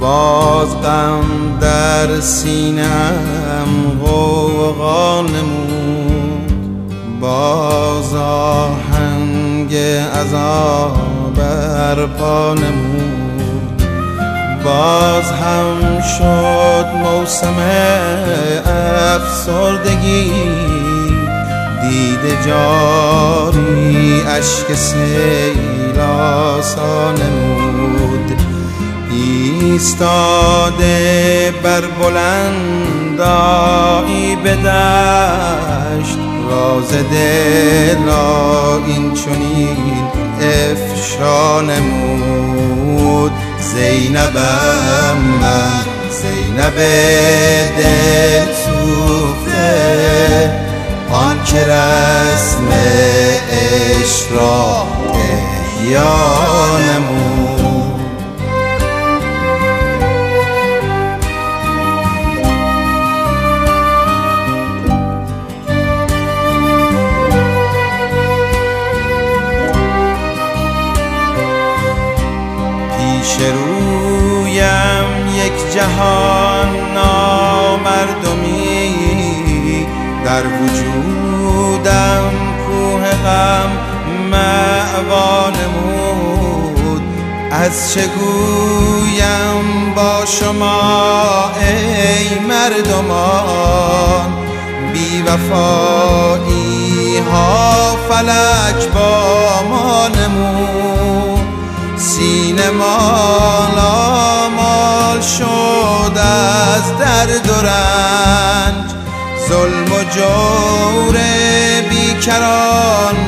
باز غم در سینم غوغا نمود. باز آهنگ عذاب برپا نمود. باز هم شد موسم افسردگی. دیده جاری اشک سیل آسا نمود. ایستاده بر بلندایی به دشت راز دل را این چنین افشا نمود. زینبم من زینب دل سوخته آن که رسم احیا رویم یک جهان نامردمی در وجودم کوه غم معوا نمود از چه گویم با شما ای مردمان؟ بی وفایی ها فلک با ما نمود. سینه مال مال شد از درد و رنج. ظلم و جور بیکران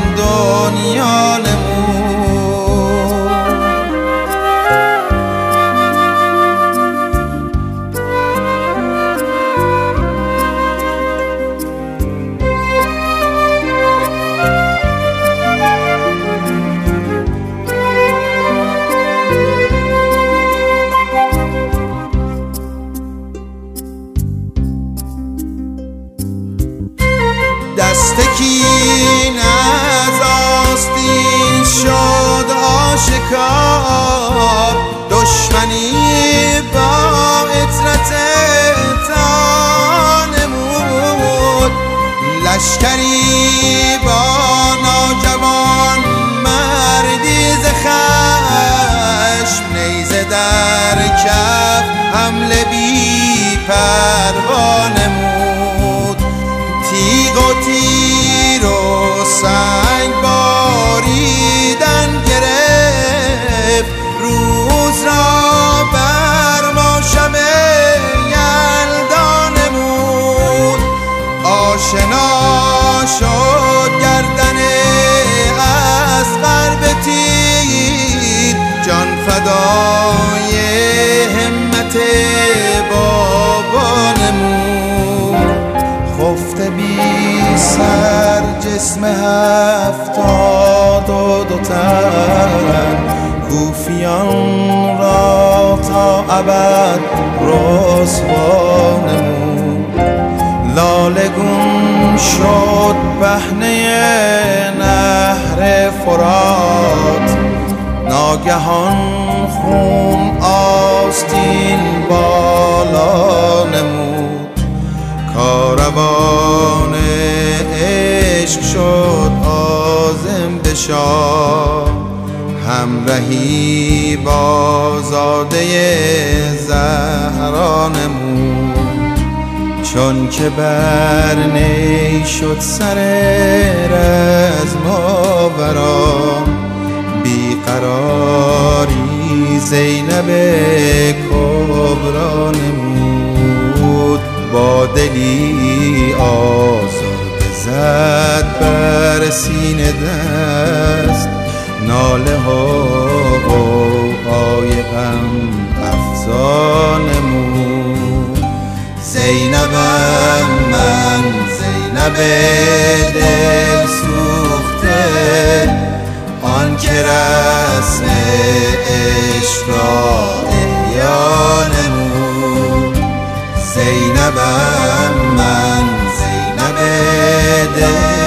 آشکار دشمنی با اطرت تا نمود لشکری آشنا شد گردن از قرب تیر. جان فدای همت بابا نمود. خفته بی سر جسم هفتاد و دو کوفیان را تا ابد رسوا نمود. لالگون شد بهنه نهر فرات. ناگهان خون آستین بالا نمود. کاروان عشق شد آزم به شاه. همرهی با زاده زهرا نمود. چون که بر شد سر رزم آوران بیقراری زینب کبرا نمود با دلی آزرده زد بر سینه دست. ناله ها و آی غم افزا نمود. زینبم من زینب دل سوخته. آن که رسم عشق را نمود. زینبم من زینب دل